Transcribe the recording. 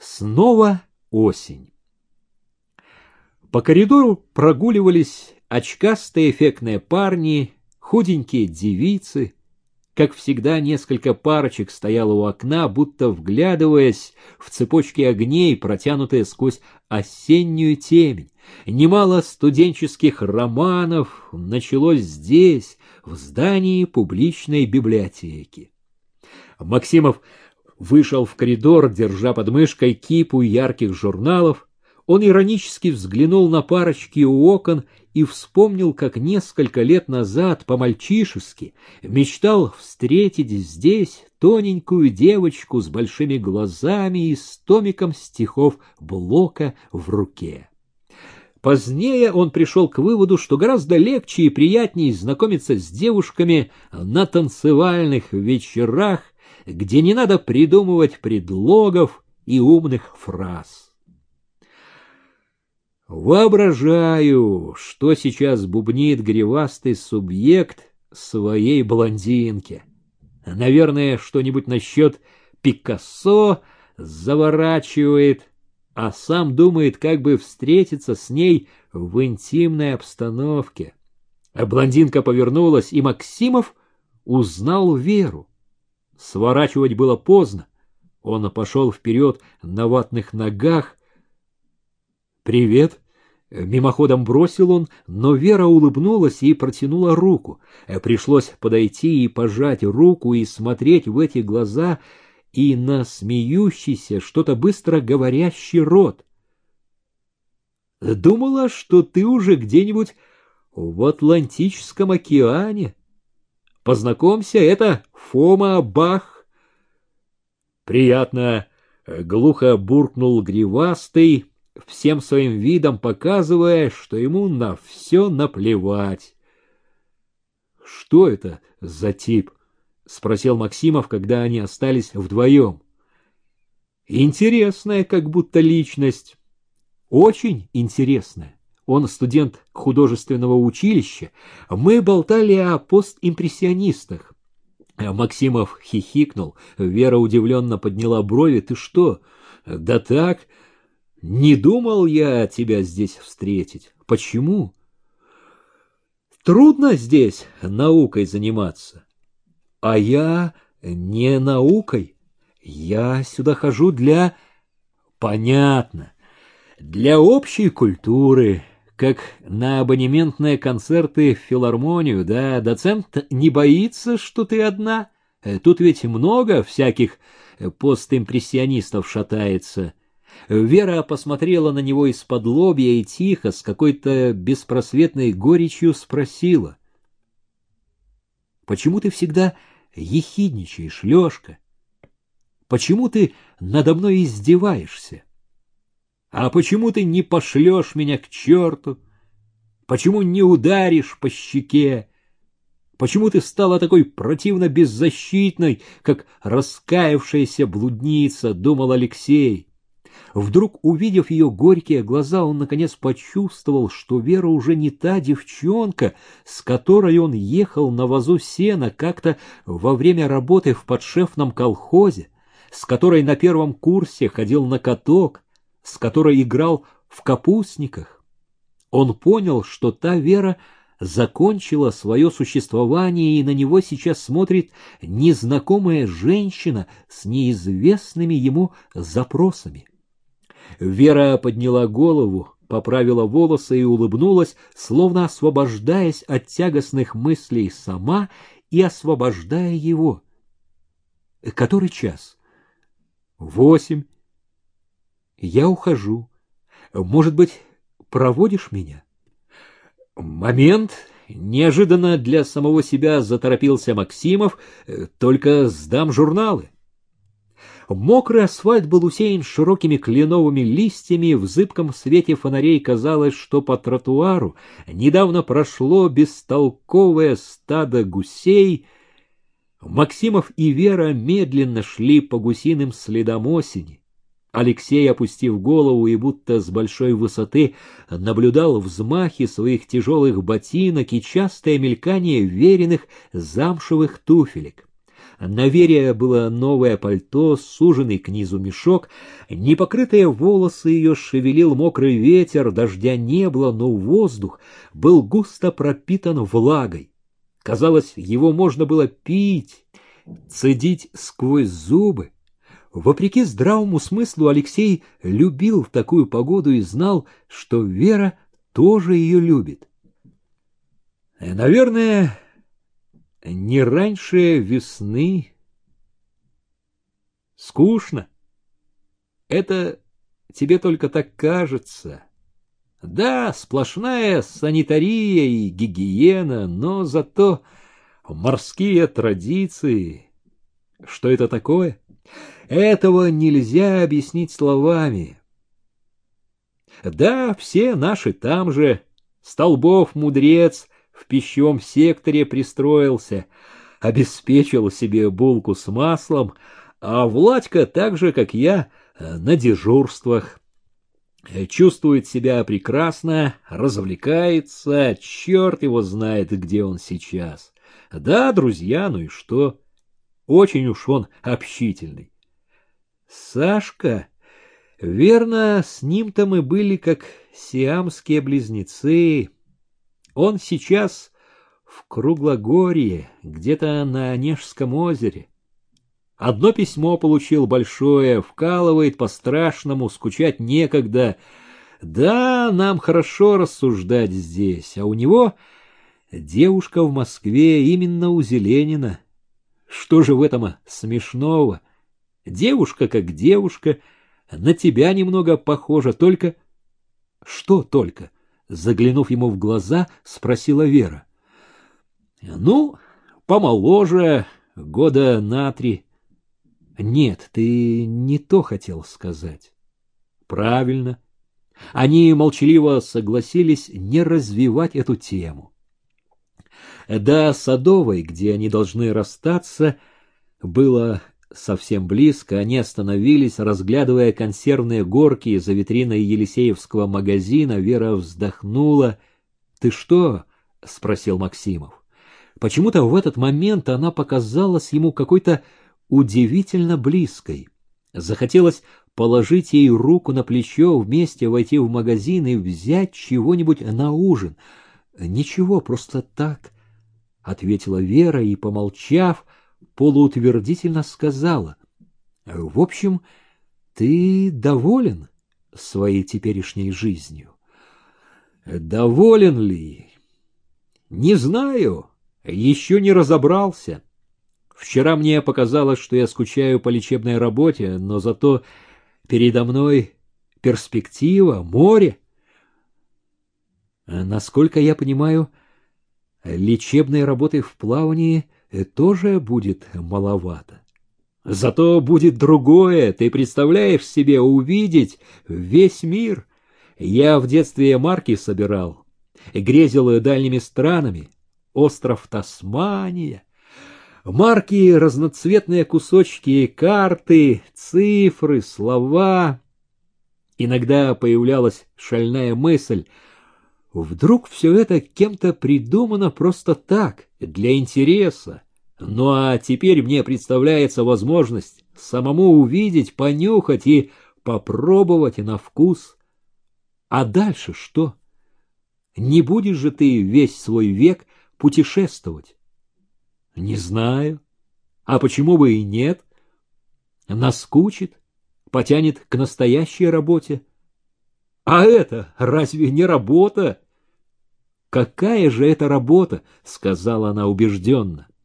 Снова осень. По коридору прогуливались очкастые эффектные парни, худенькие девицы. Как всегда, несколько парочек стояло у окна, будто вглядываясь в цепочки огней, протянутые сквозь осеннюю темень. Немало студенческих романов началось здесь, в здании публичной библиотеки. Максимов вышел в коридор, держа под мышкой кипу ярких журналов. Он иронически взглянул на парочки у окон и вспомнил, как несколько лет назад по-мальчишески мечтал встретить здесь тоненькую девочку с большими глазами и с томиком стихов Блока в руке. Позднее он пришел к выводу, что гораздо легче и приятнее знакомиться с девушками на танцевальных вечерах, где не надо придумывать предлогов и умных фраз. Воображаю, что сейчас бубнит гривастый субъект своей блондинке. Наверное, что-нибудь насчет Пикассо заворачивает, а сам думает, как бы встретиться с ней в интимной обстановке. А блондинка повернулась, и Максимов узнал Веру. Сворачивать было поздно. Он пошел вперед на ватных ногах. «Привет!» Мимоходом бросил он, но Вера улыбнулась и протянула руку. Пришлось подойти и пожать руку и смотреть в эти глаза и на смеющийся, что-то быстро говорящий рот. «Думала, что ты уже где-нибудь в Атлантическом океане», Познакомься, это Фома Бах. Приятно, глухо буркнул гривастый, всем своим видом показывая, что ему на все наплевать. Что это за тип? спросил Максимов, когда они остались вдвоем. Интересная, как будто личность. Очень интересная он студент художественного училища, мы болтали о постимпрессионистах. Максимов хихикнул, Вера удивленно подняла брови. «Ты что? Да так, не думал я тебя здесь встретить. Почему?» «Трудно здесь наукой заниматься. А я не наукой. Я сюда хожу для...» «Понятно. Для общей культуры, как на абонементные концерты в филармонию, да, доцент не боится, что ты одна. Э, тут ведь много всяких э, постимпрессионистов шатается. Вера посмотрела на него из-под лобья и тихо, с какой-то беспросветной горечью спросила. — Почему ты всегда ехидничаешь, Лёшка? Почему ты надо мной издеваешься? — а почему ты не пошлешь меня к черту? Почему не ударишь по щеке? Почему ты стала такой противно беззащитной, как раскаявшаяся блудница, думал Алексей. Вдруг, увидев ее горькие глаза, он наконец почувствовал, что Вера уже не та девчонка, с которой он ехал на вазу сена как-то во время работы в подшефном колхозе, с которой на первом курсе ходил на каток, с которой играл в капустниках. Он понял, что та вера закончила свое существование, и на него сейчас смотрит незнакомая женщина с неизвестными ему запросами. Вера подняла голову, поправила волосы и улыбнулась, словно освобождаясь от тягостных мыслей сама и освобождая его. Который час? Восемь я ухожу. Может быть, проводишь меня? Момент. Неожиданно для самого себя заторопился Максимов. Только сдам журналы. Мокрый асфальт был усеян широкими кленовыми листьями, в зыбком свете фонарей казалось, что по тротуару недавно прошло бестолковое стадо гусей. Максимов и Вера медленно шли по гусиным следам осени. Алексей, опустив голову и будто с большой высоты, наблюдал взмахи своих тяжелых ботинок и частое мелькание веренных замшевых туфелек. На Вере было новое пальто, суженный к низу мешок, непокрытые волосы ее шевелил мокрый ветер, дождя не было, но воздух был густо пропитан влагой. Казалось, его можно было пить, цедить сквозь зубы. Вопреки здравому смыслу Алексей любил такую погоду и знал, что Вера тоже ее любит. Наверное, не раньше весны. Скучно. Это тебе только так кажется. Да, сплошная санитария и гигиена, но зато морские традиции. Что это такое? Этого нельзя объяснить словами. Да, все наши там же. Столбов мудрец в пищевом секторе пристроился, обеспечил себе булку с маслом, а Владька так же, как я, на дежурствах. Чувствует себя прекрасно, развлекается, черт его знает, где он сейчас. Да, друзья, ну и что? Очень уж он общительный. Сашка, верно, с ним-то мы были как сиамские близнецы. Он сейчас в Круглогорье, где-то на Онежском озере. Одно письмо получил большое, вкалывает по-страшному, скучать некогда. Да, нам хорошо рассуждать здесь, а у него девушка в Москве, именно у Зеленина. Что же в этом смешного? Девушка как девушка, на тебя немного похожа, только... Что только? Заглянув ему в глаза, спросила Вера. Ну, помоложе, года на три. Нет, ты не то хотел сказать. Правильно. Они молчаливо согласились не развивать эту тему. До Садовой, где они должны расстаться, было совсем близко, они остановились, разглядывая консервные горки за витриной Елисеевского магазина. Вера вздохнула. — Ты что? — спросил Максимов. Почему-то в этот момент она показалась ему какой-то удивительно близкой. Захотелось положить ей руку на плечо, вместе войти в магазин и взять чего-нибудь на ужин. — Ничего, просто так, — ответила Вера и, помолчав, — полуутвердительно сказала. — В общем, ты доволен своей теперешней жизнью? — Доволен ли? — Не знаю, еще не разобрался. Вчера мне показалось, что я скучаю по лечебной работе, но зато передо мной перспектива, море. Насколько я понимаю, лечебной работы в плавании — тоже будет маловато. Зато будет другое, ты представляешь себе увидеть весь мир. Я в детстве марки собирал, грезил дальними странами, остров Тасмания. Марки, разноцветные кусочки, карты, цифры, слова. Иногда появлялась шальная мысль — Вдруг все это кем-то придумано просто так, для интереса. Ну а теперь мне представляется возможность самому увидеть, понюхать и попробовать на вкус. А дальше что? Не будешь же ты весь свой век путешествовать? Не знаю. А почему бы и нет? Наскучит, потянет к настоящей работе. А это разве не работа? Какая же это работа, сказала она убежденно.